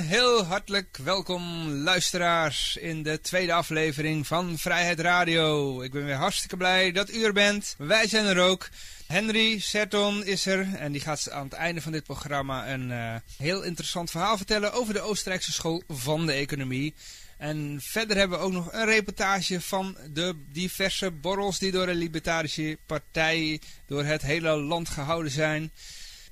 Heel hartelijk welkom luisteraars in de tweede aflevering van Vrijheid Radio. Ik ben weer hartstikke blij dat u er bent. Wij zijn er ook. Henry Serton is er en die gaat aan het einde van dit programma een uh, heel interessant verhaal vertellen over de Oostenrijkse school van de economie. En verder hebben we ook nog een reportage van de diverse borrels die door de Libertarische Partij door het hele land gehouden zijn.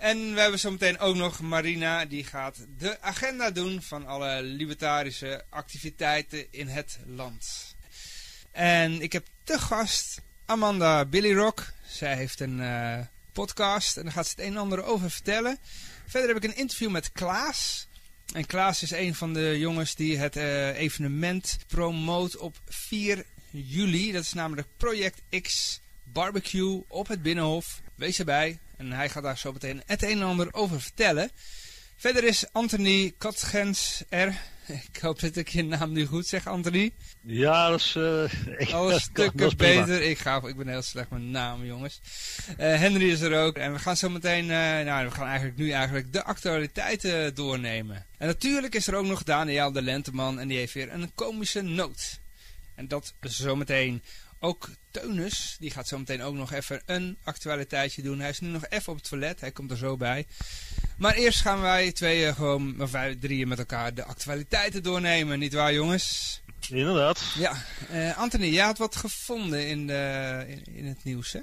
En we hebben zometeen ook nog Marina, die gaat de agenda doen van alle libertarische activiteiten in het land. En ik heb te gast Amanda Billy Rock. Zij heeft een uh, podcast en daar gaat ze het een en ander over vertellen. Verder heb ik een interview met Klaas. En Klaas is een van de jongens die het uh, evenement promoot op 4 juli. Dat is namelijk Project X Barbecue op het Binnenhof. Wees erbij. En hij gaat daar zo meteen het een en ander over vertellen. Verder is Anthony Katgens er. Ik hoop dat ik je naam nu goed zeg, Anthony. Ja, dat is... Uh, ik, Al een stuk beter. Ik, ga, ik ben heel slecht met naam, jongens. Uh, Henry is er ook. En we gaan zo meteen... Uh, nou, we gaan eigenlijk nu eigenlijk de actualiteiten doornemen. En natuurlijk is er ook nog Daniel de Lenteman. En die heeft weer een komische noot. En dat zometeen. Ook Teunus, die gaat zo meteen ook nog even een actualiteitje doen. Hij is nu nog even op het toilet, hij komt er zo bij. Maar eerst gaan wij tweeën gewoon, of drieën met elkaar de actualiteiten doornemen, niet waar jongens? Inderdaad. Ja, uh, Anthony, jij had wat gevonden in, de, in, in, het nieuws, hè?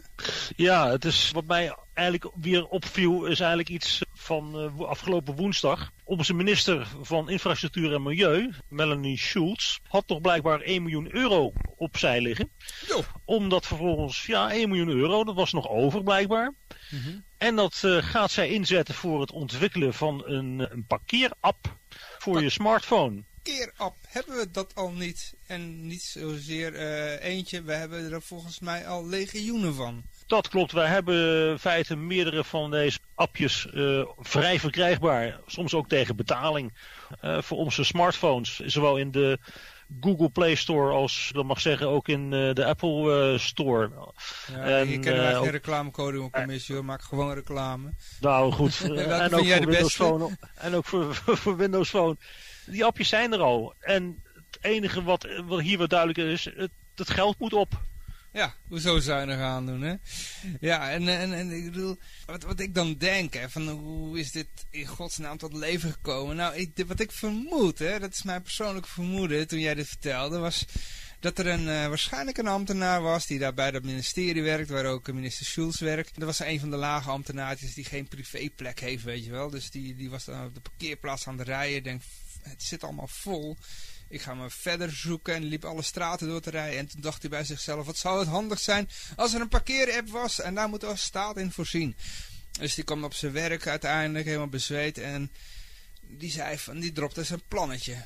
Ja, het is wat mij eigenlijk weer opviel, is eigenlijk iets van uh, afgelopen woensdag. Onze minister van Infrastructuur en Milieu, Melanie Schultz, had toch blijkbaar 1 miljoen euro opzij liggen. Jo. Omdat vervolgens, ja, 1 miljoen euro, dat was nog over blijkbaar. Mm -hmm. En dat uh, gaat zij inzetten voor het ontwikkelen van een, een parkeerapp voor je smartphone parkeerapp. Hebben we dat al niet? En niet zozeer uh, eentje, we hebben er volgens mij al legioenen van. Dat klopt, wij hebben in feite meerdere van deze appjes uh, vrij verkrijgbaar. Soms ook tegen betaling uh, voor onze smartphones. Zowel in de Google Play Store als, dat mag zeggen, ook in de Apple Store. Ja, en, hier kennen wij geen reclamecode op commissie hoor, maak gewoon reclame. Nou goed, en, ook voor Windows Phone, en ook voor, voor Windows Phone die appjes zijn er al. En het enige wat, hier wat duidelijk is, het, het geld moet op. Ja, hoezo zuinig aan doen, hè? Ja, en, en, en ik bedoel, wat, wat ik dan denk, hè, van hoe is dit in godsnaam tot leven gekomen? Nou, ik, wat ik vermoed, hè, dat is mijn persoonlijke vermoeden toen jij dit vertelde, was dat er een, uh, waarschijnlijk een ambtenaar was die daar bij dat ministerie werkt, waar ook minister Schulz werkt. Dat was een van de lage ambtenaartjes die geen privéplek heeft, weet je wel. Dus die, die was dan op de parkeerplaats aan de rijden, denk het zit allemaal vol. Ik ga maar verder zoeken en liep alle straten door te rijden. En toen dacht hij bij zichzelf, wat zou het handig zijn als er een parkeerapp was. En daar moeten we staat in voorzien. Dus die kwam op zijn werk uiteindelijk helemaal bezweet. En die zei van, die dropte zijn plannetje.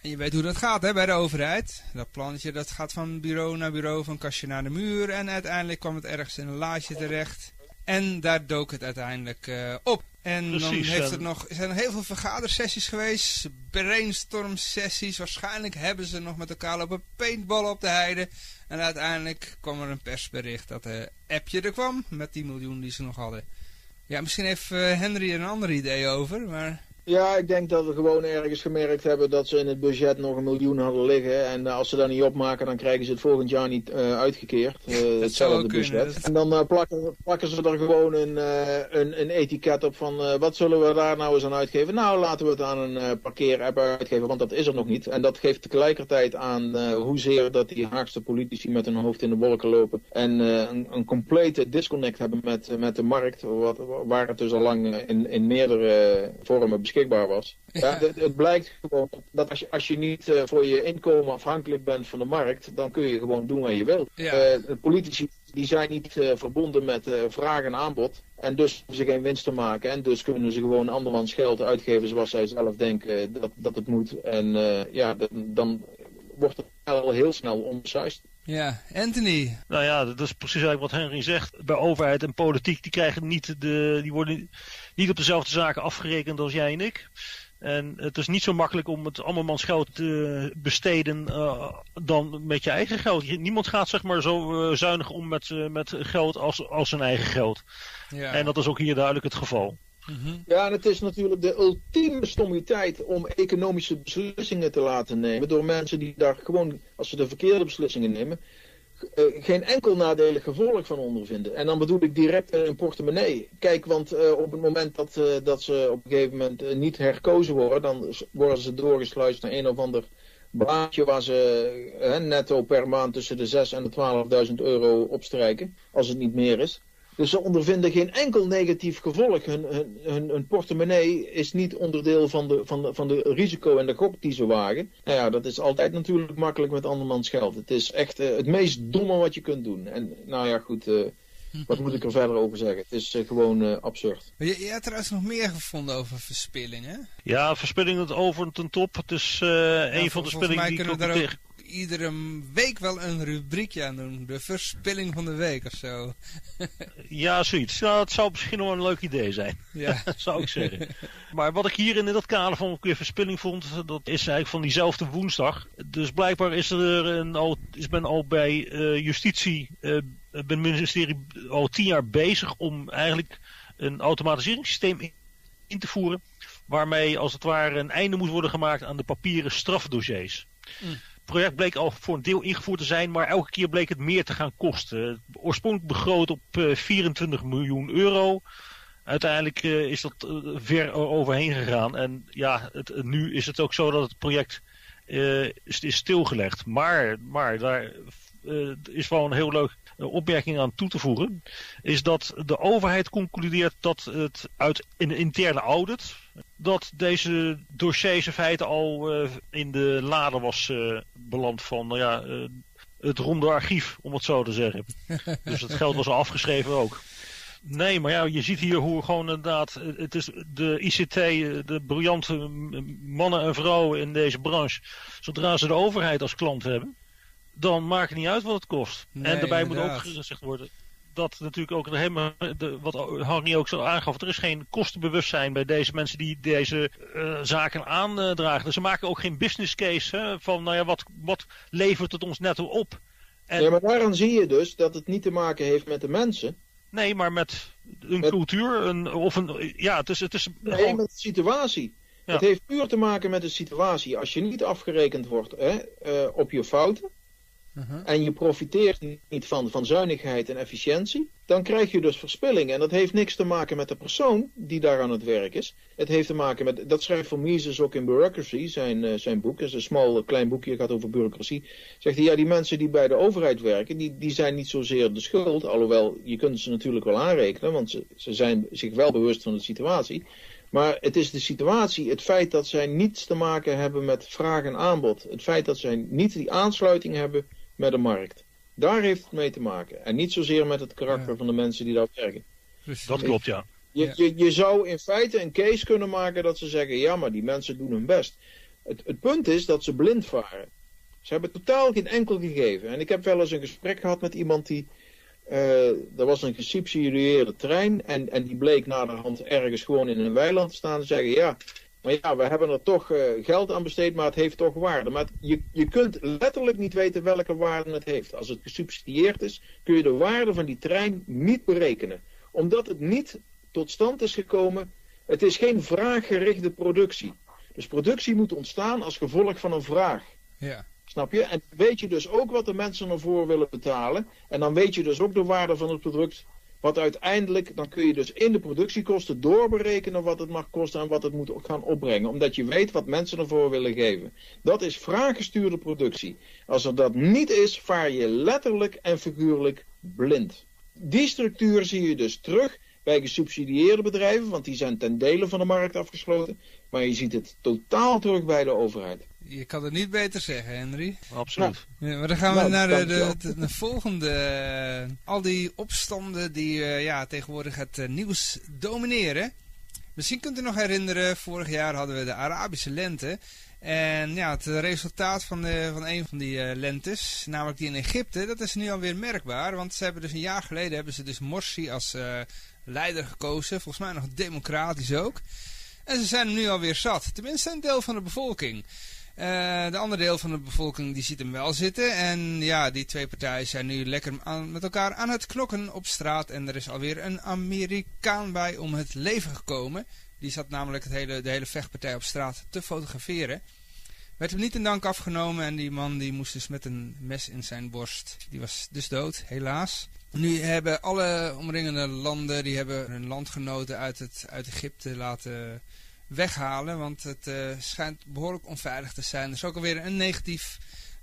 En je weet hoe dat gaat hè, bij de overheid. Dat plannetje dat gaat van bureau naar bureau, van kastje naar de muur. En uiteindelijk kwam het ergens in een laadje terecht. En daar dook het uiteindelijk uh, op. En Precies, dan heeft het nog, zijn er heel veel vergadersessies geweest, brainstorm sessies. Waarschijnlijk hebben ze nog met elkaar lopen paintballen op de heide. En uiteindelijk kwam er een persbericht dat een appje er kwam met die miljoen die ze nog hadden. Ja, misschien heeft eh, Henry er een ander idee over, maar... Ja, ik denk dat we gewoon ergens gemerkt hebben dat ze in het budget nog een miljoen hadden liggen. En eh, als ze dat niet opmaken, dan krijgen ze het volgend jaar niet eh, uitgekeerd. Eh, hetzelfde kunnen, budget. En dan plakken, plakken ze er gewoon een, een, een etiket op van wat zullen we daar nou eens aan uitgeven? Nou, laten we het aan een parkeerapp uitgeven, want dat is er nog niet. En dat geeft tegelijkertijd aan hoezeer dat die Haagse politici met hun hoofd in de wolken lopen. En een, een complete disconnect hebben met, met de markt, wat, waar het dus al lang in, in meerdere vormen beschikbaar beschikbaar was. Ja, het, het, blijkt gewoon dat als je, als je niet uh, voor je inkomen afhankelijk bent van de markt, dan kun je gewoon doen wat je wilt. Ja. Uh, de politici die zijn niet uh, verbonden met vraag en aanbod. En dus hoeven ze geen winst te maken. En dus kunnen ze gewoon andermans geld uitgeven zoals zij zelf denken dat, dat het moet. En ja, dan wordt het al heel snel omzuist. Ja, Anthony. Nou ja, dat is precies eigenlijk wat Henry zegt. Bij overheid en politiek, die krijgen niet de, die worden niet op dezelfde zaken afgerekend als jij en ik. En het is niet zo makkelijk om het andermans geld te besteden uh, dan met je eigen geld. Niemand gaat zeg maar zo uh, zuinig om met, uh, met geld als, als zijn eigen geld. Ja. En dat is ook hier duidelijk het geval. Mm -hmm. Ja, en het is natuurlijk de ultieme stommiteit om economische beslissingen te laten nemen door mensen die daar gewoon, als ze de verkeerde beslissingen nemen, uh, geen enkel nadelig gevolg van ondervinden. En dan bedoel ik direct een portemonnee. Kijk, want uh, op het moment dat, uh, dat ze op een gegeven moment niet herkozen worden, dan worden ze doorgesluist naar een of ander baantje waar ze netto per maand tussen de 6 en de 12.000 euro opstrijken, als het niet meer is. Dus ze ondervinden geen enkel negatief gevolg. Hun, hun, hun, hun, portemonnee is niet onderdeel van de, van, de, van de risico en de gok die ze wagen. Nou ja, dat is altijd natuurlijk makkelijk met andermans geld. Het is echt uh, het meest domme wat je kunt doen. En nou ja, goed, uh, wat moet ik er verder over zeggen? Het is uh, gewoon absurd. Je, je hebt trouwens nog meer gevonden over verspilling, hè? Ja, verspilling het over ten top. Het is ja, een van de spillingen die ik ook tegen iedere week wel een rubriekje aan doen. De verspilling van de week of zo. ja, zoiets. Nou, dat zou misschien wel een leuk idee zijn. Ja. zou ik zeggen. Maar wat ik hier in dat kader van weer verspilling vond, dat is eigenlijk van diezelfde woensdag. Dus blijkbaar is er een, al, is men al bij uh, justitie, uh, het ministerie al tien jaar bezig om eigenlijk een automatiseringssysteem in, in te voeren. Waarmee als het ware een einde moet worden gemaakt aan de papieren strafdossiers. Mm project bleek al voor een deel ingevoerd te zijn, maar elke keer bleek het meer te gaan kosten. Oorspronkelijk begroot op uh, 24 miljoen euro. Uiteindelijk uh, is dat uh, ver overheen gegaan. En ja, het, nu is het ook zo dat het project is stilgelegd. Maar, maar daar is wel een heel leuk opmerking aan toe te voegen. Is dat de overheid concludeert dat het uit een interne audit dat deze dossiers in feite al uh, in de lade was uh, beland van nou ja, uh, het ronde archief, om het zo te zeggen. dus het geld was al afgeschreven ook. Nee, maar ja, je ziet hier hoe gewoon inderdaad, het is de ICT, de briljante mannen en vrouwen in deze branche, zodra ze de overheid als klant hebben, dan maakt het niet uit wat het kost. Nee, en daarbij inderdaad. moet ook gezegd worden, dat natuurlijk ook helemaal, de, wat Harry ook zo aangaf, er is geen kostenbewustzijn bij deze mensen die deze uh, zaken aandragen. Dus ze maken ook geen business case hè, van, nou ja, wat, wat levert het ons netto op? En, ja, maar daaraan zie je dus dat het niet te maken heeft met de mensen. Nee, maar met een met, cultuur, een, of een, ja, het is... Het is nee, gewoon... met de situatie. Ja. Het heeft puur te maken met de situatie. Als je niet afgerekend wordt hè, uh, op je fouten, -huh. En je profiteert niet van, van zuinigheid en efficiëntie. Dan krijg je dus verspilling. En dat heeft niks te maken met de persoon die daar aan het werk is. Het heeft te maken met. Dat schrijft Van Mises ook in Bureaucracy, zijn, uh, zijn boek. Dat is een smal klein boekje, gaat over bureaucratie. Zegt hij, ja, die mensen die bij de overheid werken, die, die zijn niet zozeer de schuld. Alhoewel, je kunt ze natuurlijk wel aanrekenen, want ze, ze zijn zich wel bewust van de situatie. Maar het is de situatie, het feit dat zij niets te maken hebben met vraag en aanbod. Het feit dat zij niet die aansluiting hebben met de markt. Daar heeft het mee te maken. En niet zozeer met het karakter ja. van de mensen die daar werken. Dus dat klopt, ja. Je, je, je zou in feite een case kunnen maken dat ze zeggen, ja, maar die mensen doen hun best. Het, het punt is dat ze blind varen. Ze hebben totaal geen enkel gegeven. En ik heb wel eens een gesprek gehad met iemand die... Uh, er was een gesubsidieerde trein en, en die bleek naderhand ergens gewoon in een weiland te staan en zeggen, ja, maar ja, we hebben er toch uh, geld aan besteed, maar het heeft toch waarde. Maar je, je kunt letterlijk niet weten welke waarde het heeft. Als het gesubsidieerd is, kun je de waarde van die trein niet berekenen. Omdat het niet tot stand is gekomen. Het is geen vraaggerichte productie. Dus productie moet ontstaan als gevolg van een vraag. Ja. Snap je? En weet je dus ook wat de mensen ervoor willen betalen. En dan weet je dus ook de waarde van het product wat uiteindelijk, dan kun je dus in de productiekosten doorberekenen wat het mag kosten en wat het moet gaan opbrengen. Omdat je weet wat mensen ervoor willen geven. Dat is vraaggestuurde productie. Als er dat niet is, vaar je letterlijk en figuurlijk blind. Die structuur zie je dus terug bij gesubsidieerde bedrijven, want die zijn ten dele van de markt afgesloten. Maar je ziet het totaal terug bij de overheid. Je kan het niet beter zeggen, Henry. Absoluut. Ja, maar dan gaan we Nou, naar de, de, de, de volgende. eh, al die opstanden die eh, ja, tegenwoordig het eh, nieuws domineren. Misschien kunt u nog herinneren, vorig jaar hadden we de Arabische lente. En ja, het resultaat van, de, van een van die eh, lentes, namelijk die in Egypte, dat is nu alweer merkbaar. Want ze hebben dus een jaar geleden hebben ze dus Morsi als eh, leider gekozen. Volgens mij nog democratisch ook. En ze zijn hem nu alweer zat. Tenminste een deel van de bevolking. Eh, de andere deel van de bevolking die ziet hem wel zitten. En ja, die twee partijen zijn nu lekker met elkaar aan het knokken op straat. En er is alweer een Amerikaan bij om het leven gekomen. Die zat namelijk het hele, de hele vechtpartij op straat te fotograferen. Werd hem niet in dank afgenomen en die man die moest dus met een mes in zijn borst. Die was dus dood, helaas. Nu hebben alle omringende landen, die hebben hun landgenoten uit, het, uit Egypte laten weghalen. Want het eh, schijnt behoorlijk onveilig te zijn. Er is ook alweer een negatief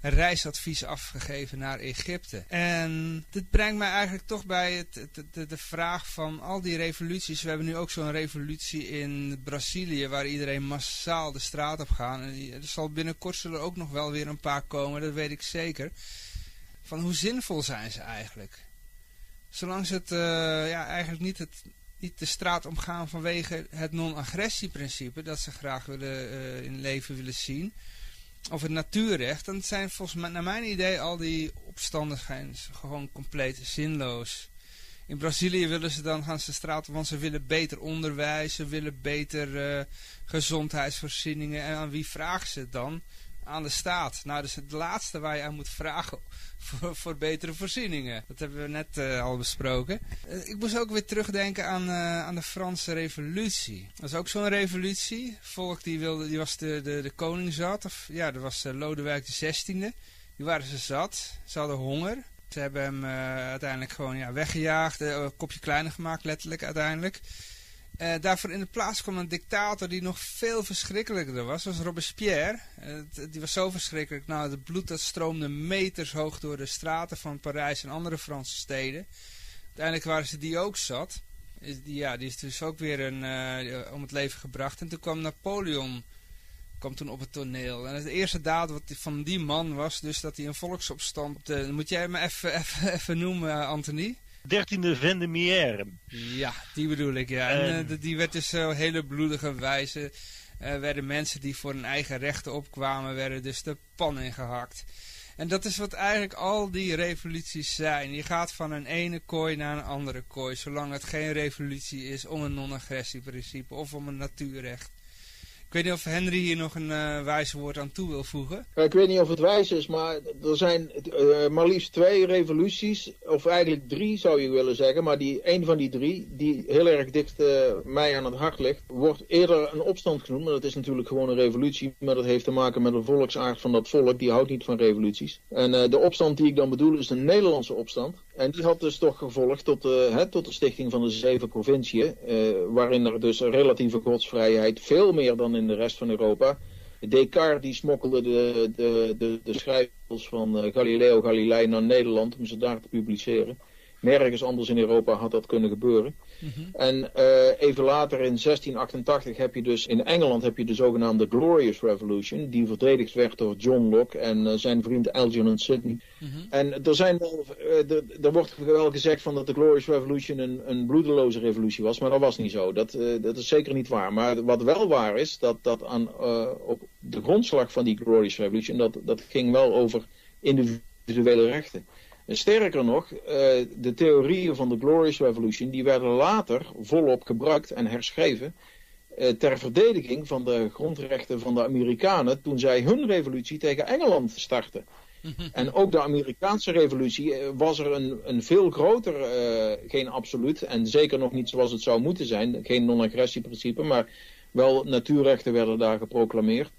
reisadvies afgegeven naar Egypte. En dit brengt mij eigenlijk toch bij het, de, de vraag van al die revoluties. We hebben nu ook zo'n revolutie in Brazilië waar iedereen massaal de straat op gaat. En er zal binnenkort zullen er ook nog wel weer een paar komen, dat weet ik zeker. Van hoe zinvol zijn ze eigenlijk? Zolang ze het eh, ja, eigenlijk niet, het, niet de straat omgaan vanwege het non-agressieprincipe dat ze graag willen, eh, in leven willen zien of het natuurrecht, dan zijn volgens mij, naar mijn idee, al die opstanden zijn gewoon compleet zinloos. In Brazilië willen ze dan gaan ze straat want ze willen beter onderwijs, ze willen beter eh, gezondheidsvoorzieningen. En aan wie vragen ze het dan? Aan de staat. Nou, is het laatste waar je aan moet vragen voor, betere voorzieningen. Dat hebben we net eh, al besproken. Eh, ik moest ook weer terugdenken aan, eh, aan de Franse revolutie. Dat is ook zo'n revolutie. Volk die, wilde, die was de, de, de koning zat. Of, ja, dat was Lodewijk de 16e. Die waren ze zat. Ze hadden honger. Ze hebben hem uiteindelijk gewoon ja, weggejaagd. een kopje kleiner gemaakt, letterlijk uiteindelijk. Eh, daarvoor in de plaats kwam een dictator die nog veel verschrikkelijker was. Dat was Robespierre. Eh, die was zo verschrikkelijk. Nou, het bloed dat stroomde meters hoog door de straten van Parijs en andere Franse steden. Uiteindelijk waren ze die ook zat. Is die, ja, die is dus ook weer een, eh, om het leven gebracht. En toen kwam Napoleon kwam toen op het toneel. En het eerste daad wat van die man was dus dat hij een volksopstand... moet jij me even, noemen, Anthony? 13e Vendemiaire. Ja, die bedoel ik, ja. En, En- eh, die werd dus zo hele bloedige wijze. eh, werden mensen die voor hun eigen rechten opkwamen, werden dus de pan ingehakt. En dat is wat eigenlijk al die revoluties zijn. Je gaat van een ene kooi naar een andere kooi, zolang het geen revolutie is om een non-agressieprincipe of om een natuurrecht. Ik weet niet of Henry hier nog een eh wijze woord aan toe wil voegen. Ja, Ik weet niet of het wijs is, maar er zijn eh, maar liefst twee revoluties, of eigenlijk drie zou je willen zeggen, maar die, een van die drie, die heel erg dicht eh, mij aan het hart ligt, wordt eerder een opstand genoemd, maar dat is natuurlijk gewoon een revolutie, maar dat heeft te maken met de volksaard van dat volk, die houdt niet van revoluties. En eh, de opstand die ik dan bedoel is de Nederlandse opstand, en die had dus toch gevolgd tot, eh, hè, tot de stichting van de zeven provinciën, eh, waarin er dus relatieve godsvrijheid veel meer dan in de rest van Europa Descartes die smokkelde de, de, de, de schrijvers van eh, Galileo Galilei naar Nederland om ze daar te publiceren. Nergens anders in Europa had dat kunnen gebeuren. En eh, even later in 1688 heb je dus in Engeland heb je de zogenaamde Glorious Revolution, die verdedigd werd door John Locke en eh, zijn vriend Algernon Sidney. En er, zijn wel, eh, er, er wordt wel gezegd van dat de Glorious Revolution een, een bloedeloze revolutie was, maar dat was niet zo. Dat, dat is zeker niet waar. Maar wat wel waar is, dat, dat aan, op de grondslag van die Glorious Revolution, dat, dat ging wel over individuele rechten. En sterker nog, eh, de theorieën van de Glorious Revolution, die werden later volop gebruikt en herschreven eh, ter verdediging van de grondrechten van de Amerikanen toen zij hun revolutie tegen Engeland startten. En ook de Amerikaanse revolutie eh, was er een, een veel groter, geen absoluut, en zeker nog niet zoals het zou moeten zijn, geen non-agressieprincipe, maar wel natuurrechten werden daar geproclameerd.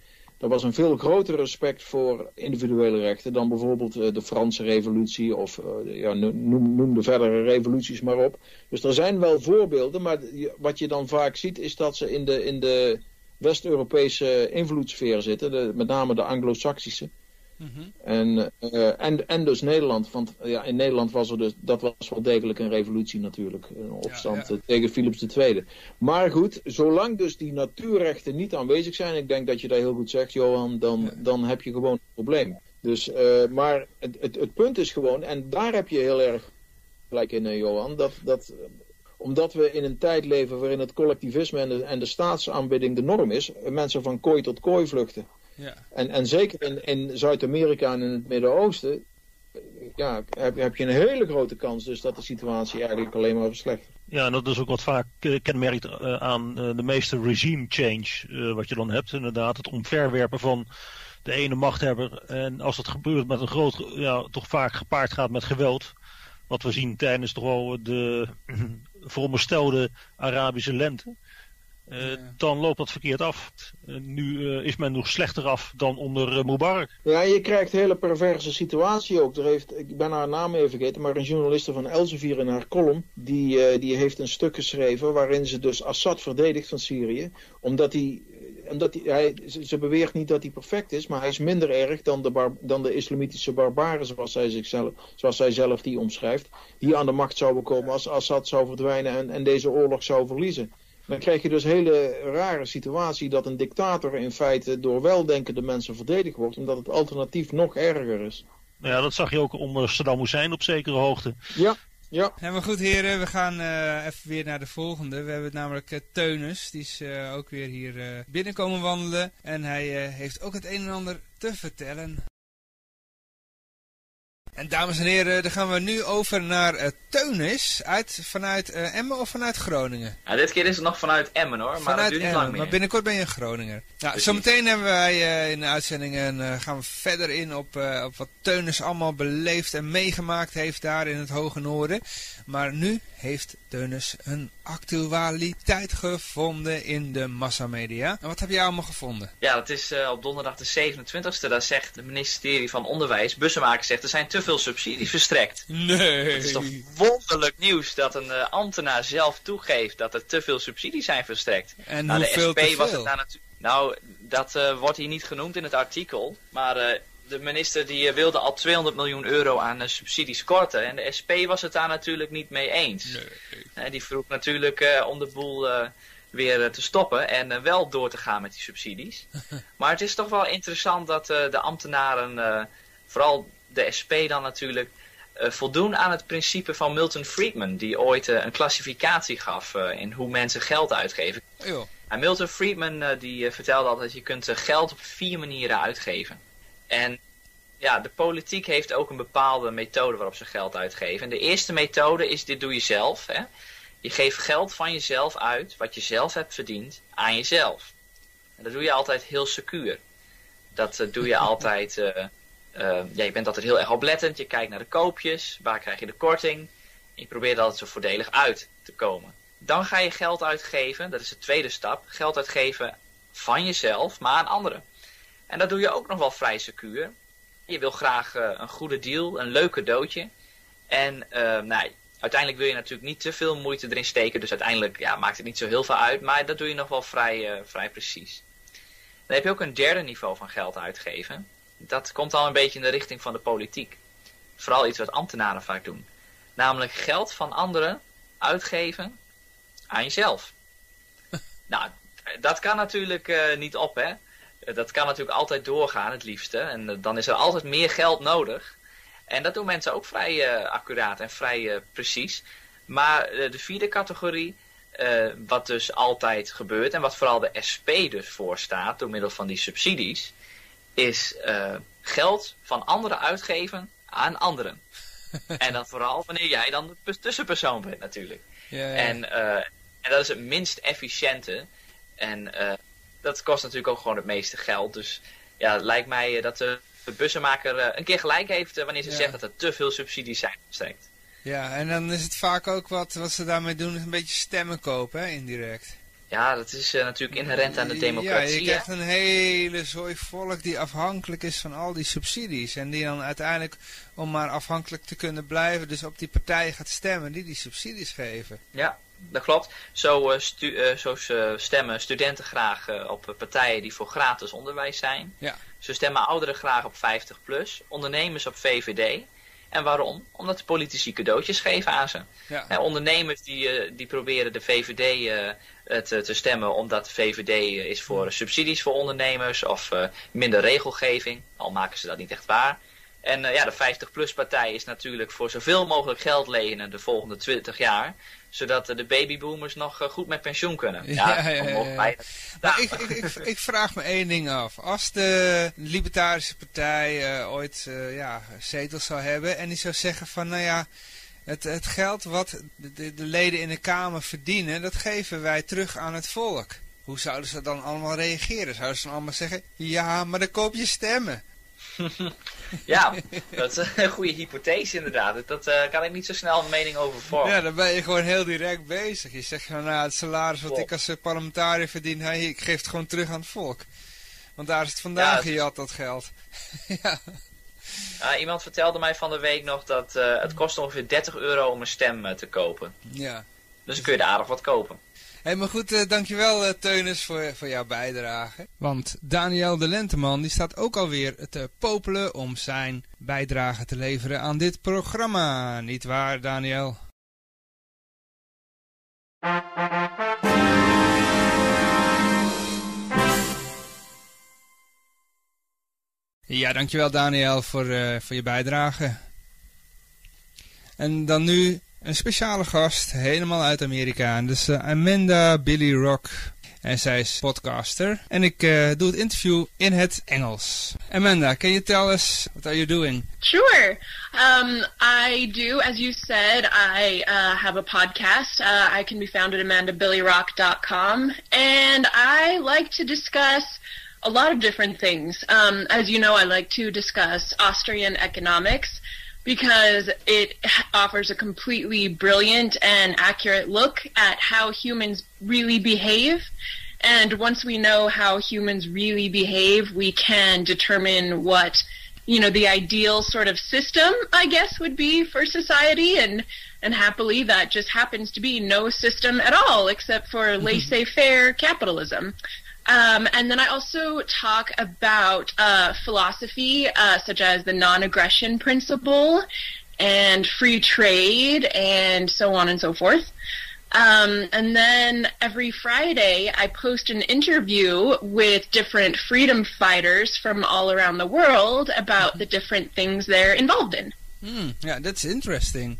Er was een veel groter respect voor individuele rechten dan bijvoorbeeld eh, de Franse revolutie of eh, ja, noem, noem de verdere revoluties maar op. Dus er zijn wel voorbeelden, maar wat je dan vaak ziet is dat ze in de, in de West-Europese invloedssfeer zitten, met name de Anglo-Saxische. Mhm. en, uh, en, en dus Nederland, want ja, in Nederland was er dus, dat was wel degelijk een revolutie natuurlijk, een opstand tegen Philips II. Maar goed, zolang dus die natuurrechten niet aanwezig zijn, ik denk dat je dat heel goed zegt Johan, dan, dan heb je gewoon een probleem. Dus, uh, maar het, het, het, punt is gewoon, en daar heb je heel erg gelijk in Johan, dat, dat omdat we in een tijd leven waarin het collectivisme en de, en de staatsaanbidding de norm is, mensen van kooi tot kooi vluchten. Ja. En, en zeker in, in Zuid-Amerika en in het Midden-Oosten ja, heb, heb je een hele grote kans dus dat de situatie eigenlijk alleen maar verslechtert. Ja, en dat is ook wat vaak uh, kenmerkt uh, aan de meeste regime change wat je dan hebt. Inderdaad, het omverwerpen van de ene machthebber. En als dat gebeurt met een groot, ja, toch vaak gepaard gaat met geweld. Wat we zien tijdens toch wel de veronderstelde Arabische lente. Uh, dan loopt dat verkeerd af. Uh, nu uh, is men nog slechter af dan onder Mubarak. Ja, je krijgt een hele perverse situatie ook. Er heeft, ik ben haar naam even vergeten, maar een journaliste van Elsevier in haar column, die, die heeft een stuk geschreven waarin ze dus Assad verdedigt van Syrië, omdat hij omdat hij, ze beweert niet dat hij perfect is, maar hij is minder erg dan de, bar, dan de islamitische barbaren, zoals hij, zichzelf, zoals hij zelf die omschrijft, die aan de macht zouden komen als Assad zou verdwijnen en, en deze oorlog zou verliezen. Dan krijg je dus een hele rare situatie dat een dictator in feite door weldenkende mensen verdedigd wordt, omdat het alternatief nog erger is. Ja, dat zag je ook onder Saddam Hussein op zekere hoogte. Ja, ja. ja, maar goed heren, we gaan uh, even weer naar de volgende. We hebben namelijk uh, Teunis, die is uh, ook weer hier binnenkomen wandelen. En hij heeft ook het een en ander te vertellen. En dames en heren, dan gaan we nu over naar uh, Teunis. Uit, vanuit uh, Emmen of vanuit Groningen? Ja, dit keer is het nog vanuit Emmen hoor, maar vanuit dat. Maar binnenkort ben je een Groninger. Nou, zometeen hebben wij uh, in de uitzendingen gaan we verder in op, op wat Teunis allemaal beleefd en meegemaakt heeft daar in het Hoge Noorden. Maar nu heeft Teunis een actualiteit gevonden in de massamedia. En wat heb jij allemaal gevonden? Ja, dat is uh, op donderdag de 27e. Daar zegt het ministerie van Onderwijs, Bussemaker zegt, er zijn te veel subsidies verstrekt. Nee. Het is toch wonderlijk nieuws dat een uh, ambtenaar zelf toegeeft dat er te veel subsidies zijn verstrekt. En nou, hoeveel de SP was het daar natuurlijk... Nou, dat uh, wordt hier niet genoemd in het artikel, maar de minister die eh, wilde al 200 miljoen euro aan uh, subsidies korten. En de SP was het daar natuurlijk niet mee eens. Nee. Uh, die vroeg natuurlijk om de boel weer te stoppen en wel door te gaan met die subsidies. maar het is toch wel interessant dat de ambtenaren, vooral de SP dan natuurlijk, voldoen aan het principe van Milton Friedman. Die ooit een klassificatie gaf in hoe mensen geld uitgeven. En Milton Friedman die vertelde altijd, je kunt geld op vier manieren uitgeven. En ja, de politiek heeft ook een bepaalde methode waarop ze geld uitgeven. En de eerste methode is, dit doe je zelf. Hè? Je geeft geld van jezelf uit, wat je zelf hebt verdiend, aan jezelf. En dat doe je altijd heel secuur. Dat uh, doe je altijd, uh, uh, ja, je bent altijd heel erg oplettend. Je kijkt naar de koopjes, waar krijg je de korting. En je probeert altijd zo voordelig uit te komen. Dan ga je geld uitgeven, dat is de tweede stap. Geld uitgeven van jezelf, maar aan anderen. En dat doe je ook nog wel vrij secuur. Je wil graag uh, een goede deal, een leuk cadeautje. En uh, nou, uiteindelijk wil je natuurlijk niet te veel moeite erin steken. Dus uiteindelijk ja, maakt het niet zo heel veel uit. Maar dat doe je nog wel vrij, uh, vrij precies. Dan heb je ook een derde niveau van geld uitgeven. Dat komt al een beetje in de richting van de politiek. Vooral iets wat ambtenaren vaak doen. Namelijk geld van anderen uitgeven aan jezelf. nou, dat kan natuurlijk niet op, hè. Eh, dat kan natuurlijk altijd doorgaan, het liefste. En eh, dan is er altijd meer geld nodig. En dat doen mensen ook vrij uh, accuraat en vrij uh, precies. Maar uh, de vierde categorie, wat dus altijd gebeurt en wat vooral de SP dus voorstaat door middel van die subsidies, is geld van anderen uitgeven aan anderen. en dan vooral wanneer jij dan de tussenpersoon bent natuurlijk. Ja, ja. En, en dat is het minst efficiënte. En dat kost natuurlijk ook gewoon het meeste geld. Dus ja, het lijkt mij dat de, bussenmaker uh, een keer gelijk heeft uh, wanneer ze ja. zegt dat er te veel subsidies zijn verstrekt. Ja, en dan is het vaak ook wat, wat ze daarmee doen, is een beetje stemmen kopen, hè, indirect. Ja, dat is uh, natuurlijk inherent aan de democratie. Ja, je krijgt een hele zooi volk die afhankelijk is van al die subsidies. En die dan uiteindelijk, om maar afhankelijk te kunnen blijven, dus op die partijen gaat stemmen die die subsidies geven. Ja, dat klopt. Zo, uh, stu uh, zo stemmen studenten graag op partijen die voor gratis onderwijs zijn. Ja. Zo stemmen ouderen graag op 50 plus, ondernemers op VVD. En waarom? Omdat de politici cadeautjes geven aan ze. Ja. Ondernemers die, die proberen de VVD te, te, stemmen omdat de VVD is voor subsidies voor ondernemers of minder regelgeving. Al maken ze dat niet echt waar. En ja, de 50PLUS partij is natuurlijk voor zoveel mogelijk geld lenen de volgende 20 jaar zodat de babyboomers nog goed met pensioen kunnen. Ja, ja, ja, ja, ja. Maar ik, ik, ik, ik, vraag me één ding af. Als de Libertarische Partij uh, ooit uh, ja, zetels zou hebben en die zou zeggen van, nou ja, het, het geld wat de, de, de, leden in de Kamer verdienen, dat geven wij terug aan het volk. Hoe zouden ze dan allemaal reageren? Zouden ze dan allemaal zeggen, ja, maar dan koop je stemmen. ja, dat is een goede hypothese inderdaad. Dat uh, kan ik niet zo snel een mening over vormen. Ja, dan ben je gewoon heel direct bezig. Je zegt van, nou, het salaris wat ik als parlementariër verdien, hey, ik geef het gewoon terug aan het volk. Want daar is het vandaag ja, gejat, dat geld. ja. Uh, iemand vertelde mij van de week nog dat uh, het kost ongeveer 30 euro om een stem te kopen. Ja. Dus dan kun je er aardig wat kopen. Hey, maar goed, uh, dankjewel uh, Teunis voor, voor jouw bijdrage. Want Daniel de Lenteman die staat ook alweer te popelen om zijn bijdrage te leveren aan dit programma. Niet waar, Daniel? Ja, dankjewel Daniel voor, uh, voor je bijdrage. En dan nu een speciale gast, helemaal uit Amerika. Dus uh, Amanda Billy Rock. En zij is podcaster. En ik uh, doe het interview in het Engels. Amanda, can you tell us what are you doing? Sure. Um, I do, as you said, I uh, have a podcast. Uh, I can be found at amandabillyrock.com. And I like to discuss a lot of different things. Um, as you know, I like to discuss Austrian economics because it offers a completely brilliant and accurate look at how humans really behave. And once we know how humans really behave, we can determine what, you know, the ideal sort of system, I guess, would be for society. And, and happily, that just happens to be no system at all except for mm-hmm. laissez-faire capitalism. Um, and then I also talk about uh, philosophy, uh, such as the non-aggression principle and free trade and so on and so forth. Um, and then every Friday, I post an interview with different freedom fighters from all around the world about the different things they're involved in. Hmm, yeah, that's interesting.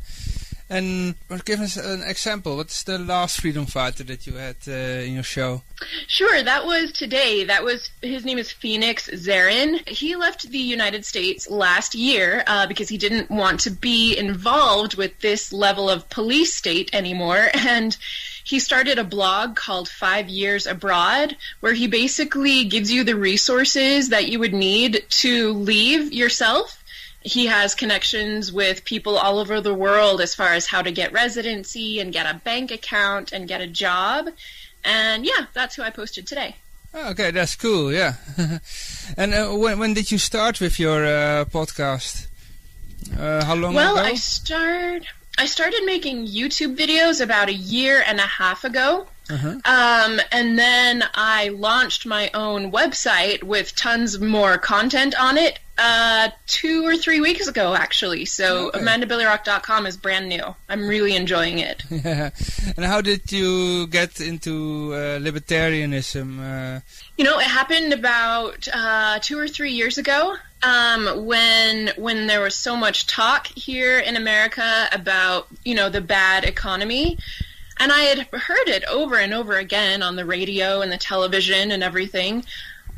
And give us an example. What's the last freedom fighter that you had uh, in your show? Sure, that was today. That was his name is Phoenix Zarin. He left the United States last year uh, because he didn't want to be involved with this level of police state anymore, and he started a blog called Five Years Abroad, where he basically gives you the resources that you would need to leave yourself he has connections with people all over the world as far as how to get residency and get a bank account and get a job. And yeah, that's who I posted today. Oh, okay, that's cool. Yeah. and uh, when when did you start with your uh, podcast? Uh, how long well, ago? Well, I started I started making YouTube videos about a year and a half ago. Uh-huh. Um, and then I launched my own website with tons more content on it uh, two or three weeks ago, actually. So Okay. AmandaBillyRock.com is brand new. I'm really enjoying it. Yeah. And how did you get into uh, libertarianism? Uh, You know, it happened about uh, two or three years ago um, when when there was so much talk here in America about you know the bad economy, and I had heard it over and over again on the radio and the television and everything.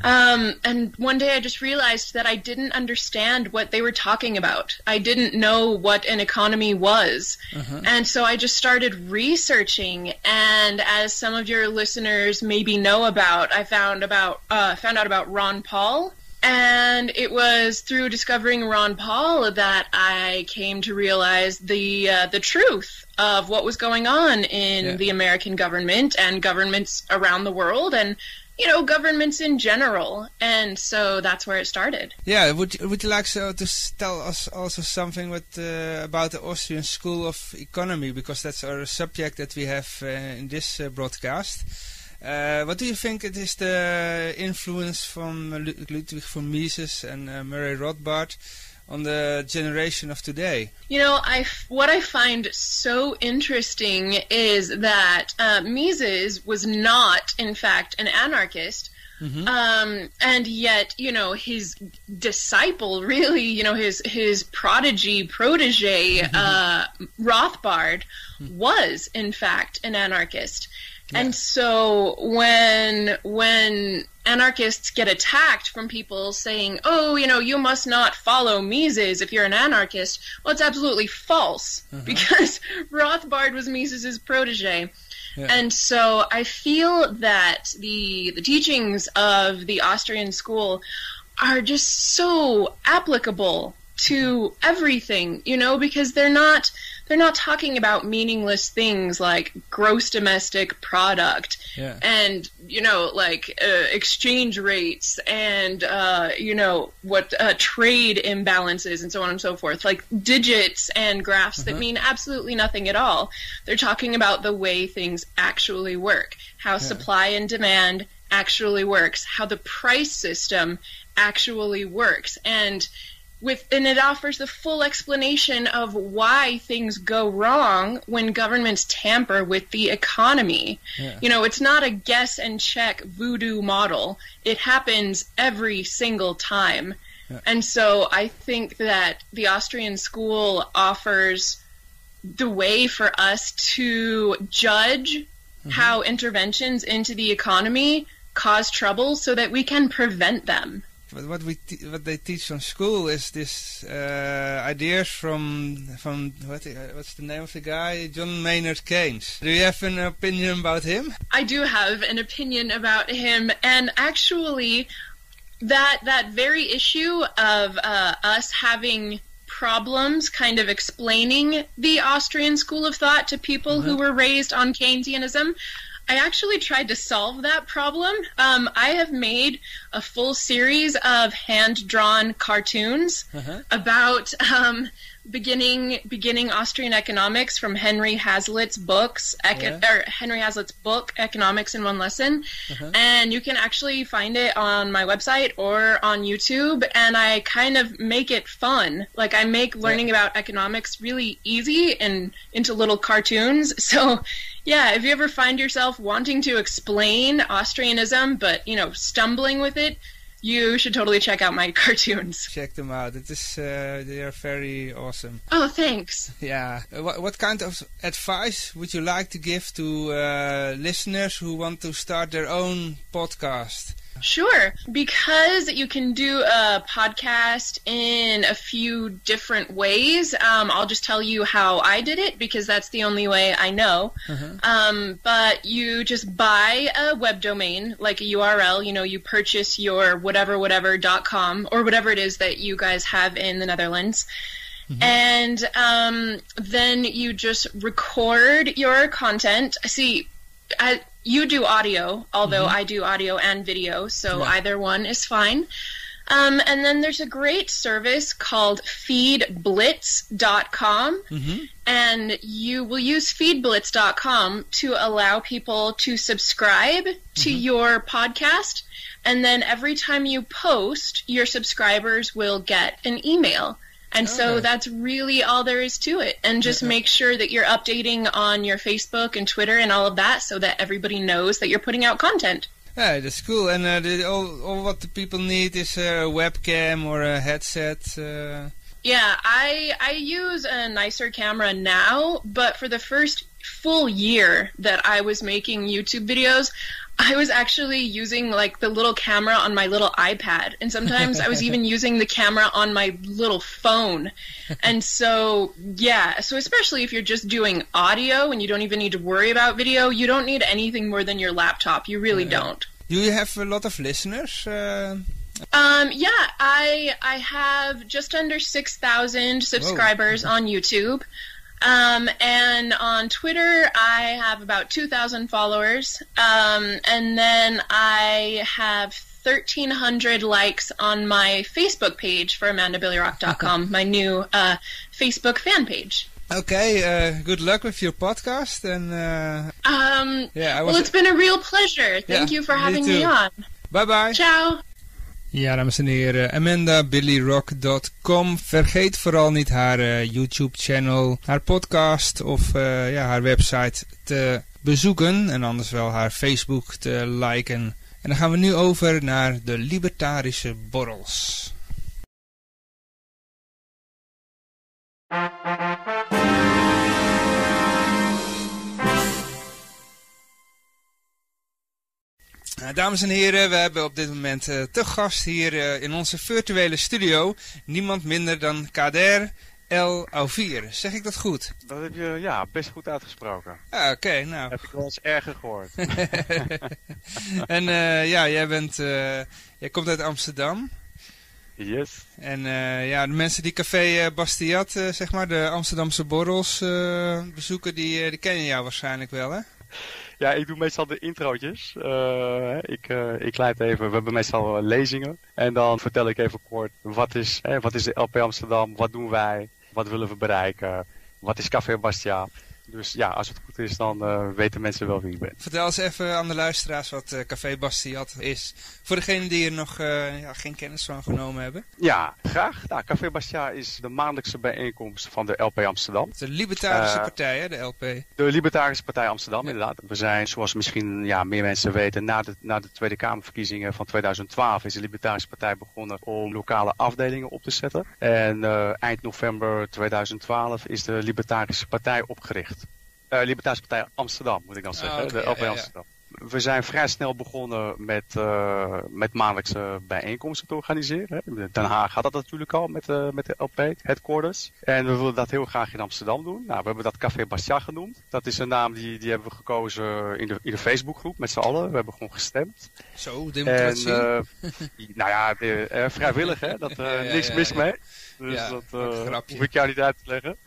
Um, and one day I just realized that I didn't understand what they were talking about. I didn't know what an economy was. And so I just started researching. And as some of your listeners maybe know about, I found about uh, found out about Ron Paul. And it was through discovering Ron Paul that I came to realize the uh, the truth of what was going on in Yeah. the American government and governments around the world, and you know, governments in general. And so that's where it started. Yeah, would would you like so to tell us also something with, uh, about the Austrian School of Economy because that's our subject that we have uh, in this uh, broadcast. Uh, what do you think it is the influence from Ludwig von Mises and uh, Murray Rothbard on the generation of today? You know, I what I find so interesting is that uh, Mises was not, in fact, an anarchist. Um, and yet, you know, his disciple, really, you know, his his prodigy, protege, uh, Rothbard, was in fact an anarchist. And so when when anarchists get attacked from people saying, "Oh, you know, you must not follow Mises if you're an anarchist," well, it's absolutely false mm-hmm. because Rothbard was Mises's protege. Yeah. And so I feel that the the teachings of the Austrian school are just so applicable to everything, you know, because they're not they're not talking about meaningless things like gross domestic product Yeah. and you know like uh, exchange rates and uh, you know what uh, trade imbalances and so on and so forth. Like digits and graphs that mean absolutely nothing at all. They're talking about the way things actually work how supply and demand actually works how the price system actually works. And with and it offers the full explanation of why things go wrong when governments tamper with the economy. Yeah. You know, it's not a guess and check voodoo model. It happens every single time. And so I think that the Austrian school offers the way for us to judge mm-hmm. how interventions into the economy cause trouble so that we can prevent them. But what we what they teach on school is this uh, ideas from from what uh, what's the name of the guy John Maynard Keynes. Do you have an opinion about him? I do have an opinion about him, and actually, that that very issue of uh, us having problems kind of explaining the Austrian school of thought to people who were raised on Keynesianism. I actually tried to solve that problem. Um, I have made a full series of hand drawn cartoons Uh-huh. about um, beginning beginning Austrian economics from Henry Hazlitt's books, Yeah. or Henry Hazlitt's book Economics in One Lesson, and you can actually find it on my website or on YouTube. And I kind of make it fun, like I make learning about economics really easy and into little cartoons. So. Yeah, if you ever find yourself wanting to explain Austrianism, but you know, stumbling with it, you should totally check out my cartoons. Check them out. It is uh, they are very awesome. Oh, thanks. Yeah. Uh, what what kind of advice would you like to give to uh, listeners who want to start their own podcast? Sure. Because you can do a podcast in a few different ways, um, I'll just tell you how I did it because that's the only way I know. Um, but you just buy a web domain, like a URL, you know, you purchase your whatever, whatever dot com or whatever it is that you guys have in the Netherlands. And um, then you just record your content. See, I, you do audio, although mm-hmm. I do audio and video, so either one is fine. Um, and then there's a great service called feedblitz.com. Mm-hmm. And you will use feedblitz.com to allow people to subscribe to mm-hmm. your podcast. And then every time you post, your subscribers will get an email. And so that's really all there is to it. And just make sure that you're updating on your Facebook and Twitter and all of that so that everybody knows that you're putting out content. Yeah, that's cool. And uh, the, all, all what the people need is a webcam or a headset. Uh, Yeah, I I use a nicer camera now, but for the first full year that I was making YouTube videos, I was actually using like the little camera on my little iPad, and sometimes I was even using the camera on my little phone. And so, yeah, so especially if you're just doing audio and you don't even need to worry about video, you don't need anything more than your laptop. You really don't. do you have a lot of listeners? Uh, Um, yeah, I I have just under six thousand subscribers on YouTube. Um, and on Twitter, I have about 2,000 followers. Um, and then I have 1,300 likes on my Facebook page for AmandaBillyRock.com, my new uh, Facebook fan page. Okay, uh, good luck with your podcast. And uh, Um, yeah, I well, it's been a real pleasure. Thank Yeah, you for having too. me on. Bye bye. Ciao. Ja, dames en heren, AmandaBillyRock.com. Vergeet vooral niet haar eh, YouTube-channel, haar podcast of eh, ja, haar website te bezoeken. En anders wel haar Facebook te liken. En dan gaan we nu over naar de libertarische borrels. Dames en heren, we hebben op dit moment eh, te gast hier eh, in onze virtuele studio niemand minder dan Kader El Alvier. Zeg ik dat goed? Dat heb je ja, best goed uitgesproken. Ah, Oké, nou. Heb ik wel eens erger gehoord. en eh, ja, jij bent, eh, jij komt uit Amsterdam. yes. En eh, ja, de mensen die Café eh, Bastiat, eh, zeg maar, de Amsterdamse borrels eh, bezoeken, die, eh, die kennen jou waarschijnlijk wel, hè? Ja, ik doe meestal de introotjes. Eh, ik, eh, ik leid even, we hebben meestal eh, lezingen. En dan vertel ik even kort, wat is, wat is de LP Amsterdam, wat doen wij, wat willen we bereiken, wat is Café Bastia. Dus ja, als het goed is, dan eh, weten mensen wel wie ik ben. Vertel eens even aan de luisteraars wat eh, Café Bastiat is. Voor degenen die er nog eh, ja, geen kennis van genomen hebben. Ja, graag. Nou, Café Bastia is de maandelijkse bijeenkomst van de LP Amsterdam. De Libertarische Partij, hè, de LP. De Libertarische Partij Amsterdam, inderdaad. We zijn, zoals misschien ja, meer mensen weten, na de, na de Tweede Kamerverkiezingen van 2012 is de Libertarische Partij begonnen om lokale afdelingen op te zetten. En eind november 2012 is de Libertarische Partij opgericht. Eh Libertarische Partij Amsterdam, moet ik dan zeggen. Ah, oké, de ja, LP ja, ja. Amsterdam. We zijn vrij snel begonnen met, eh, met maandelijkse bijeenkomsten te organiseren. hè. Den Haag had dat natuurlijk al met, eh, met de LP, headquarters. En we wilden dat heel graag in Amsterdam doen. Nou, we hebben dat Café Bastia genoemd. Dat is een naam die, die hebben we gekozen in de, in de Facebookgroep met z'n allen. We hebben gewoon gestemd. Zo, En, democratie. eh, nou ja, de, vrijwillig hè, dat, niks mis mee. Dus dat grapje. hoef ik jou niet uit te leggen.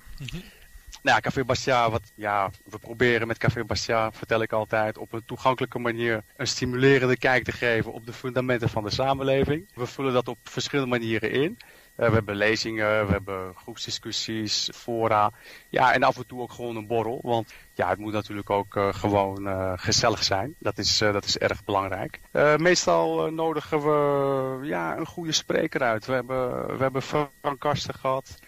Nou ja, Café Bastia, wat, ja, we proberen met Café Bastia, vertel ik altijd, op een toegankelijke manier een stimulerende kijk te geven op de fundamenten van de samenleving. We vullen dat op verschillende manieren in. Eh, we hebben lezingen, we hebben groepsdiscussies, fora. Ja, en af en toe ook gewoon een borrel. Want ja, het moet natuurlijk ook eh, gewoon eh, gezellig zijn. Dat is, dat is erg belangrijk. Meestal nodigen we ja, een goede spreker uit. We hebben, we hebben Frank Karsten gehad.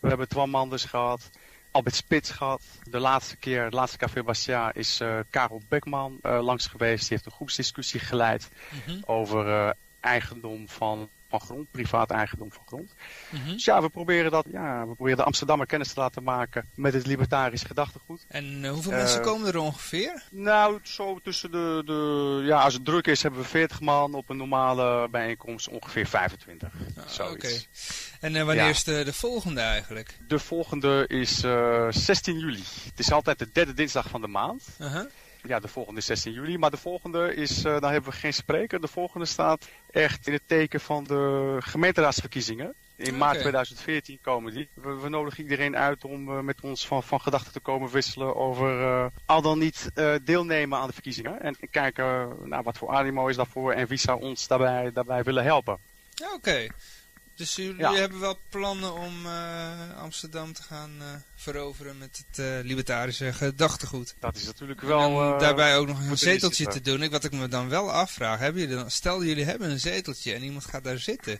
We hebben Twan Manders gehad. Albert Spits gehad. De laatste keer, het laatste Café Bastia, is eh, Karel Beckman eh, langs geweest. Die heeft een groepsdiscussie geleid Mhm, over eh, eigendom van, van grond, privaat eigendom van grond. mhm. Dus ja, we proberen dat, ja, we proberen de Amsterdammer kennis te laten maken met het libertarisch gedachtegoed. En eh, hoeveel Eh, mensen komen er ongeveer? Nou, zo tussen de, de, ja, als het druk is hebben we 40 man, op een normale bijeenkomst ongeveer 25. Ah. Oké. En eh, wanneer Ja. is de, de volgende eigenlijk? De volgende is eh, 16 juli. Het is altijd de derde dinsdag van de maand. Ja, de volgende is 16 juli. Maar de volgende is, eh dan hebben we geen spreker. De volgende staat echt in het teken van de gemeenteraadsverkiezingen. In maart Oké. 2014 komen die. We, we nodigen iedereen uit om eh, met ons van, van gedachten te komen wisselen over eh, al dan niet deelnemen aan de verkiezingen. En kijken eh, nou, wat voor animo is daarvoor en wie zou ons daarbij, daarbij willen helpen. Oké. Dus jullie Ja. hebben wel plannen om eh, Amsterdam te gaan eh, veroveren met het eh, libertarische gedachtegoed. Dat is natuurlijk En wel... dan eh, daarbij ook nog een zeteltje te doen. Ik, wat ik me dan wel afvraag, hebben jullie dan, stel jullie hebben een zeteltje en iemand gaat daar zitten.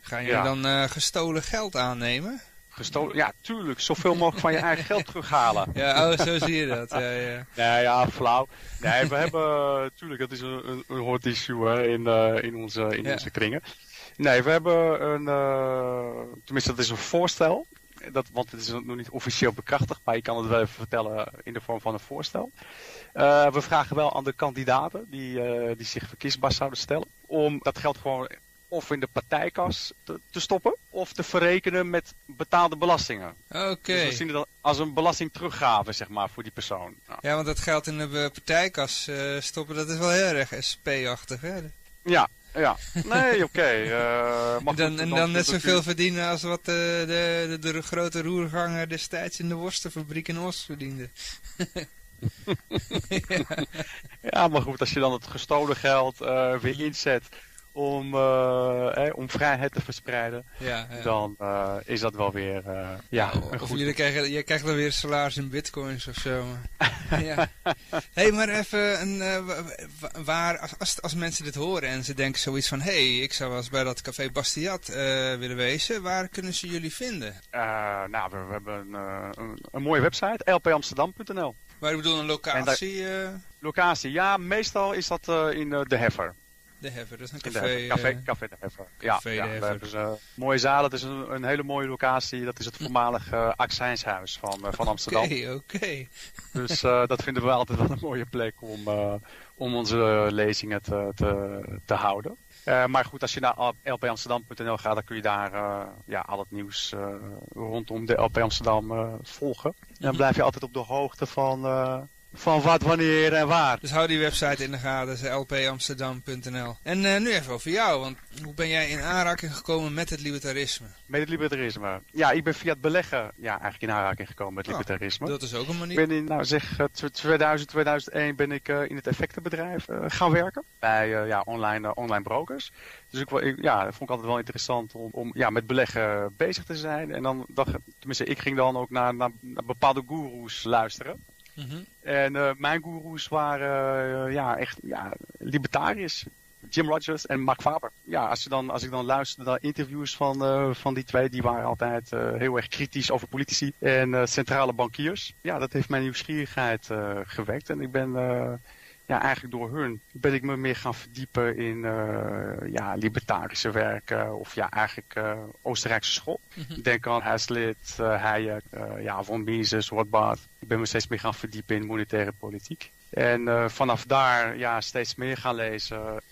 Gaan jullie Ja. dan eh, gestolen geld aannemen? Gestolen, ja, tuurlijk. Zoveel mogelijk van je eigen geld terughalen. Ja, oh, zo zie je dat. Ja, ja. Nee, ja, flauw. Nee, we hebben, tuurlijk, dat is een, een, hot issue hè, in, eh, in, onze, in Ja. onze kringen. Nee, we hebben een, eh, tenminste dat is een voorstel. Dat, want het is nog niet officieel bekrachtigd, maar ik kan het wel even vertellen in de vorm van een voorstel. Eh, we vragen wel aan de kandidaten die, eh, die zich verkiesbaar zouden stellen, om dat geld gewoon of in de partijkas te, te stoppen, of te verrekenen met betaalde belastingen. Oké. Dus we zien het als een belastingteruggave, zeg maar, voor die persoon. Nou, Ja, want dat geld in de partijkas stoppen, dat is wel heel erg SP-achtig. Hè? Ja, Ja, nee, oké. eh, dan, goed, en dan net zoveel verdienen als wat eh, de, de, de, grote roerganger destijds in de worstenfabriek in Os verdiende. Ja, maar goed, als je dan het gestolen geld eh, weer inzet om, eh, om vrijheid te verspreiden, Ja, ja. dan eh, is dat wel weer eh, ja, een of goed jullie krijgen, jij krijgt dan weer salaris in bitcoins of zo. ja. hey, maar even, een, wa- wa- waar, als, als, mensen dit horen en ze denken zoiets van... Hé, hey, ik zou wel eens bij dat café Bastiat willen wezen. Waar kunnen ze jullie vinden? Nou, we, we hebben een, een, een mooie website, lpamsterdam.nl. Maar ik bedoel een locatie, Locatie, ja, meestal is dat in De Heffer. De Heffer. Dat is een café. Café, eh, Café De Heffer. Ja, Café ja De hebben ze, mooie zaal. Het is een, een hele mooie locatie. Dat is het voormalig eh accijnshuis van, eh, van Amsterdam. Oké, oké. Dus eh, dat vinden we altijd wel een mooie plek om, eh, om onze lezingen te, te, te houden. Eh, maar goed, als je naar lpamsterdam.nl gaat, dan kun je daar eh, ja, al het nieuws eh, rondom de LP Amsterdam eh, volgen. En dan Mhm. blijf je altijd op de hoogte van, eh, van wat, wanneer en waar. Dus hou die website in de gaten, dat is lpamsterdam.nl. En eh, nu even over jou, want hoe ben jij in aanraking gekomen met het libertarisme? Met het libertarisme. Ja, ik ben via het beleggen ja, eigenlijk in aanraking gekomen met Oh, libertarisme. Dat is ook een Ik manier. ben in, nou zeg, eh, tw- 2000, 2001 ben ik eh, in het effectenbedrijf eh, gaan werken. Bij eh, ja, online, eh, online brokers. Dus ik, ik, ja, dat vond ik altijd wel interessant om, om ja, met beleggen bezig te zijn. En dan, dacht, tenminste, ik ging dan ook naar, naar, naar bepaalde goeroes luisteren. Mhm. En eh, mijn goeroes waren eh, ja, echt ja, libertariërs. Jim Rogers en Mark Faber. Ja, als, je dan, als ik dan luisterde naar interviews van, eh, van die twee, die waren altijd heel erg kritisch over politici en centrale bankiers. Ja, dat heeft mijn nieuwsgierigheid gewekt. En ik ben ja, eigenlijk door hun ben ik me meer gaan verdiepen in eh, ja, libertarische werken of ja, eigenlijk eh, Oostenrijkse school. Mhm. Denk aan Hazlitt, eh Hayek, ja, von Mises, Rothbard. Ik ben me steeds meer gaan verdiepen in monetaire politiek. En vanaf daar ja, steeds meer gaan lezen.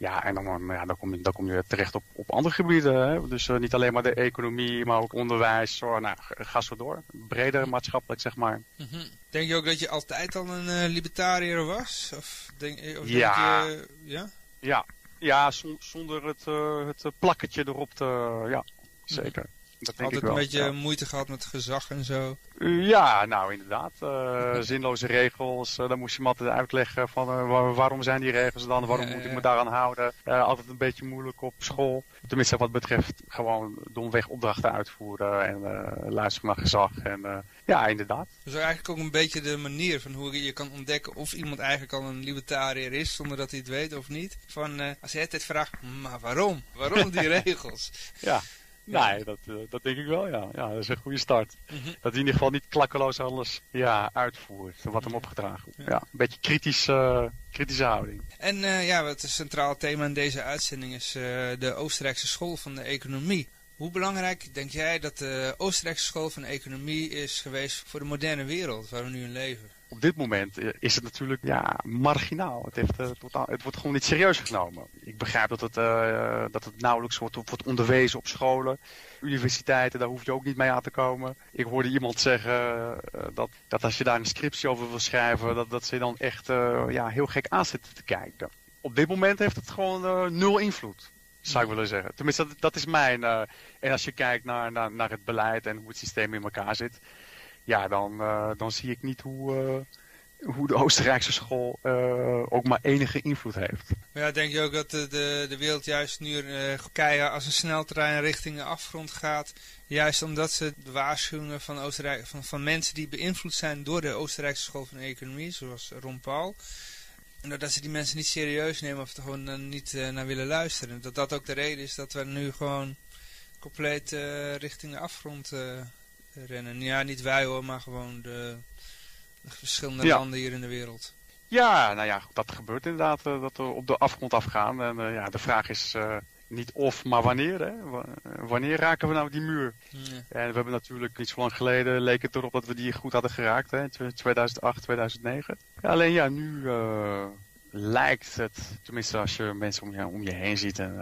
Ja, en dan, eh, ja, dan, kom, je, dan kom je terecht op, op andere gebieden. Hè? Dus eh, niet alleen maar de economie, maar ook onderwijs. Zorg, nou, ga- zo door. Breder maatschappelijk, zeg maar. Mhm. Denk je ook dat je altijd al een eh, libertariër was? Of denk, of Ja. Denk je, ja? Ja, ja zon- zonder het, eh, het eh, plakketje erop te... Ja, zeker. Dat denk Altijd ik wel. een beetje ja. moeite gehad met gezag en zo. Ja, nou inderdaad. Eh, zinloze regels. eh, dan moest je me altijd uitleggen van eh, wa- waarom zijn die regels dan? Waarom Ja, moet ik me daaraan houden? Altijd een beetje moeilijk op school. Tenminste wat betreft gewoon domweg opdrachten uitvoeren en luisteren naar gezag. En ja, inderdaad. Dus eigenlijk ook een beetje de manier van hoe je kan ontdekken of iemand eigenlijk al een libertariër is, zonder dat hij het weet of niet. Van, als je het vraagt, maar waarom? Waarom die regels? Ja. Nee, dat, eh, dat denk ik wel, ja. Ja, dat is een goede start. Mhm. Dat hij in ieder geval niet klakkeloos alles ja, uitvoert wat hem opgedragen wordt. Ja. Ja, een beetje kritisch, eh, kritische houding. En eh, ja, wat het centraal thema in deze uitzending is de Oostenrijkse school van de economie. Hoe belangrijk denk jij dat de Oostenrijkse school van de economie is geweest voor de moderne wereld waar we nu in leven? Op dit moment eh, is het natuurlijk ja, marginaal. Het, heeft, eh, totaal, het wordt gewoon niet serieus genomen. Ik begrijp dat het, eh, dat het nauwelijks wordt, wordt onderwezen op scholen. Universiteiten, daar hoef je ook niet mee aan te komen. Ik hoorde iemand zeggen eh, dat, dat als je daar een scriptie over wil schrijven, dat, dat ze dan echt eh, ja, heel gek aan zitten te kijken. Op dit moment heeft het gewoon eh, nul invloed. Zou ik willen zeggen. Tenminste, dat, is mijn. eh, en als je kijkt naar, naar het beleid en hoe het systeem in elkaar zit ja, dan, eh, dan zie ik niet hoe, eh, hoe de Oostenrijkse school eh, ook maar enige invloed heeft. Ja, denk je ook dat de, de, de wereld juist nu keihard als een sneltrein richting de afgrond gaat? Juist omdat ze de waarschuwingen van, Oostenrijk, van, van mensen die beïnvloed zijn door de Oostenrijkse school van economie, zoals Ron Paul. En dat ze die mensen niet serieus nemen of er gewoon niet naar willen luisteren. Dat dat ook de reden is dat we nu gewoon compleet richting de afgrond rennen. Ja, niet wij hoor, maar gewoon de, de verschillende Ja. landen hier in de wereld. Ja, nou ja, dat gebeurt inderdaad, eh, dat we op de afgrond afgaan. En eh, ja, de vraag is eh, niet of, maar wanneer. Hè? Wa- Wanneer raken we nou die muur? Ja. En we hebben natuurlijk niet zo lang geleden leek het erop dat we die goed hadden geraakt, hè? in 2008, 2009. Ja, alleen ja, nu lijkt het, tenminste als je mensen om je, om je heen ziet, en,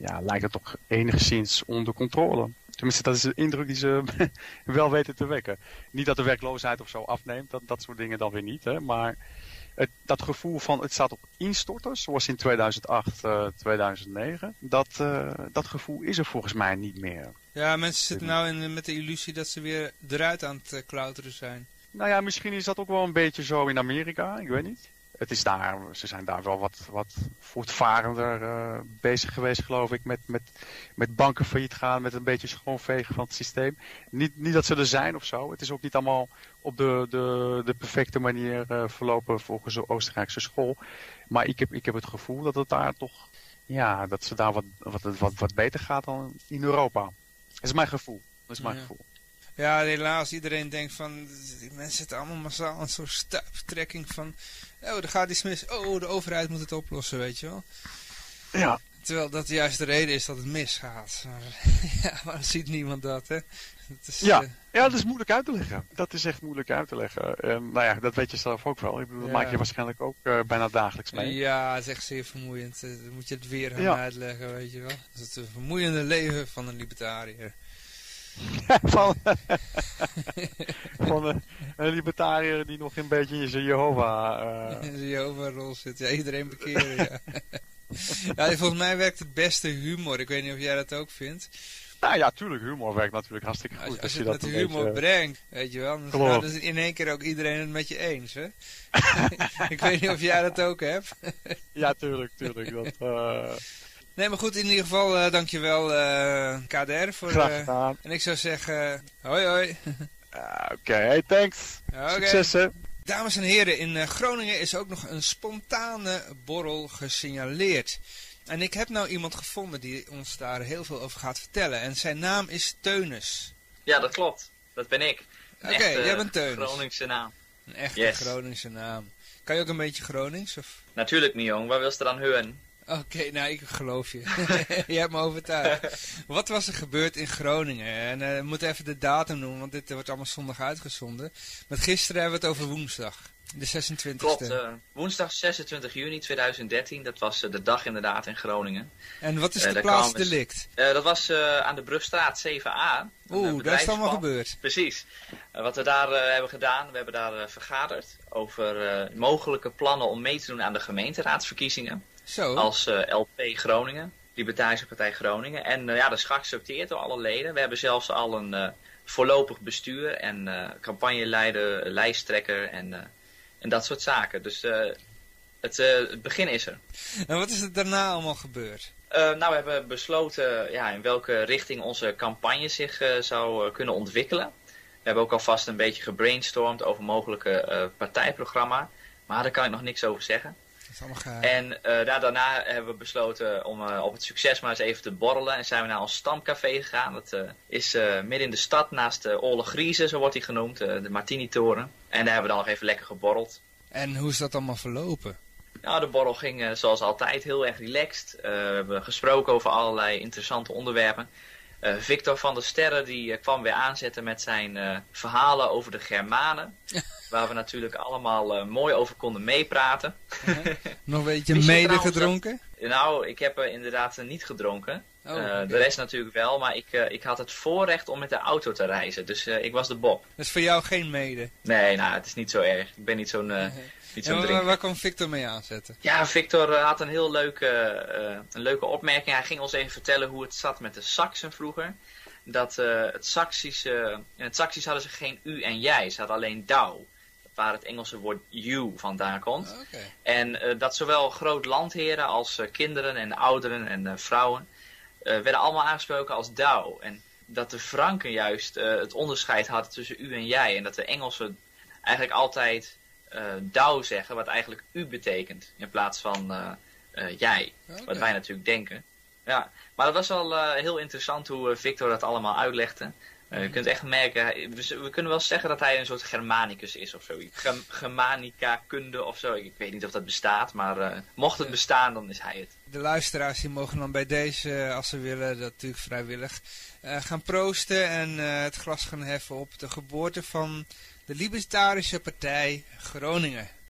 ja, lijkt het toch enigszins onder controle. Tenminste, dat is de indruk die ze wel weten te wekken. Niet dat de werkloosheid of zo afneemt, dat, dat soort dingen dan weer niet. Hè? Maar het, dat gevoel van het staat op instorten, zoals in 2008, 2009, dat, dat gevoel is er volgens mij niet meer. Ja, mensen zitten nou in, met de illusie dat ze weer eruit aan het klauteren zijn. Nou ja, misschien is dat ook wel een beetje zo in Amerika, ik weet niet het is daar, ze zijn daar wel wat, wat voortvarender uh, bezig geweest, geloof ik, met, met, met banken failliet gaan, met een beetje schoonvegen van het systeem. Niet, niet dat ze er zijn of zo. Het is ook niet allemaal op de, de, de perfecte manier uh, verlopen volgens de Oostenrijkse school. Maar ik heb, ik heb het gevoel dat het daar toch, ja, dat ze daar wat, wat, wat, wat beter gaat dan in Europa. Dat is mijn gevoel. Dat is mijn ja. gevoel. Ja, helaas. Iedereen denkt van, die mensen zitten allemaal massaal in zo'n stuiptrekking van, oh, er gaat iets mis. Oh, de overheid moet het oplossen, weet je wel. Ja. Terwijl dat juist de reden is dat het misgaat. Maar, ja, maar dan ziet niemand dat, hè. Dat is, ja. Uh, ja, dat is moeilijk uit te leggen. Dat is echt moeilijk uit te leggen. En nou ja, dat weet je zelf ook wel. Ik bedoel, dat Ja. maak je waarschijnlijk ook uh, bijna dagelijks mee. ja, het is echt zeer vermoeiend. Uh, Dan moet je het weer gaan Ja. uitleggen, weet je wel. Dat is het vermoeiende leven van een libertariër. van van een, een libertariër die nog een beetje in zijn Jehovah... eh, In de Jehovah-rol zit. Ja, iedereen bekeren, ja. ja, volgens mij werkt het beste humor. Ik weet niet of jij dat ook vindt. nou ja, tuurlijk, humor werkt natuurlijk hartstikke goed. Als, als je met dat humor beetje- brengt, weet je wel. Dan nou, is in één keer ook iedereen het met je eens, hè. ik weet niet of jij dat ook hebt. Ja, tuurlijk, tuurlijk. Dat, eh, Nee, maar goed, in ieder geval uh, dankjewel uh, KDR voor... graag eh, gedaan. en ik zou zeggen, hoi hoi. Ah, Oké, hey, thanks. Oké. Succes, hè. Dames en heren, in eh, Groningen is ook nog een spontane borrel gesignaleerd. En ik heb nou iemand gevonden die ons daar heel veel over gaat vertellen. En zijn naam is Teunis. Ja, dat klopt. Dat ben ik. Oké, jij bent Teunis. Groningse naam. Een echte Yes. Groningse naam. Kan je ook een beetje Gronings? Of... Natuurlijk niet, jong. Waar wil ze dan horen? Oké, nou ik geloof je. je hebt me overtuigd. Wat was er gebeurd in Groningen? En eh, we moeten even de datum noemen, want dit wordt allemaal zondag uitgezonden. Met gisteren hebben we het over woensdag. De 26e. Klopt, eh, woensdag 26 juni 2013. Dat was eh, de dag inderdaad in Groningen. en wat is eh, de daar plaats kwamen ze- delict? Eh, dat was eh, aan de Brugstraat 7A. Een, eh, Oeh, daar is het allemaal gebeurd. Precies. Eh, wat we daar eh, hebben gedaan, we hebben daar eh, vergaderd over eh, mogelijke plannen om mee te doen aan de gemeenteraadsverkiezingen. Zo. Als eh, LP Groningen, Libertarische Partij Groningen. En eh, ja, dat is geaccepteerd door alle leden. We hebben zelfs al een eh, voorlopig bestuur en campagneleider, lijsttrekker en, en dat soort zaken. Dus het, het begin is er. En wat is er daarna allemaal gebeurd? Nou, we hebben besloten ja, in welke richting onze campagne zich zou kunnen ontwikkelen. We hebben ook alvast een beetje gebrainstormd over mogelijke partijprogramma. Maar daar kan ik nog niks over zeggen. En eh, ja, daarna hebben we besloten om eh, op het succes maar eens even te borrelen. En zijn we naar ons stamcafé gegaan. Dat eh, is midden in de stad naast de Olle Griezen, zo wordt die genoemd. de Martini-toren. En daar hebben we dan nog even lekker geborreld. En hoe is dat allemaal verlopen? Nou, de borrel ging zoals altijd heel erg relaxed. We hebben gesproken over allerlei interessante onderwerpen. Victor van der Sterren die kwam weer aanzetten met zijn verhalen over de Germanen. waar we natuurlijk allemaal eh, mooi over konden meepraten. Nog een beetje mede dat- gedronken? Nou, ik heb eh, inderdaad eh, niet gedronken. Oh. De rest natuurlijk wel, maar ik, ik had het voorrecht om met de auto te reizen. Dus ik was de Bob. Is voor jou geen mede. Nee, nou, het is niet zo erg. Ik ben niet zo'n zo'n waar, kwam Victor mee aanzetten? Ja, Victor had een heel leuke, een leuke opmerking. Hij ging ons even vertellen hoe het zat met de Saxen vroeger. Dat het Saksische, in het Saksisch hadden ze geen u en jij, ze hadden alleen douw. Waar het Engelse woord you vandaan komt. Oké. En eh, dat zowel groot-landheren als eh, kinderen en ouderen en eh, vrouwen werden allemaal aangesproken als douw. En dat de Franken juist het onderscheid hadden tussen u en jij. En dat de Engelsen eigenlijk altijd douw zeggen, wat eigenlijk u betekent. In plaats van jij. Wat wij natuurlijk denken. Ja, maar dat was wel heel interessant hoe Victor dat allemaal uitlegde. Eh, je kunt echt merken, hij- we, we kunnen wel zeggen dat hij een soort Germanicus is of zoiets. Gem- Germanica kunde of zo. Ik, ik weet niet of dat bestaat, maar eh, mocht het bestaan, dan is hij het. De luisteraars die mogen dan bij deze, eh, als ze willen, dat natuurlijk vrijwillig, gaan proosten en het glas gaan heffen op de geboorte van de Libertarische Partij Groningen.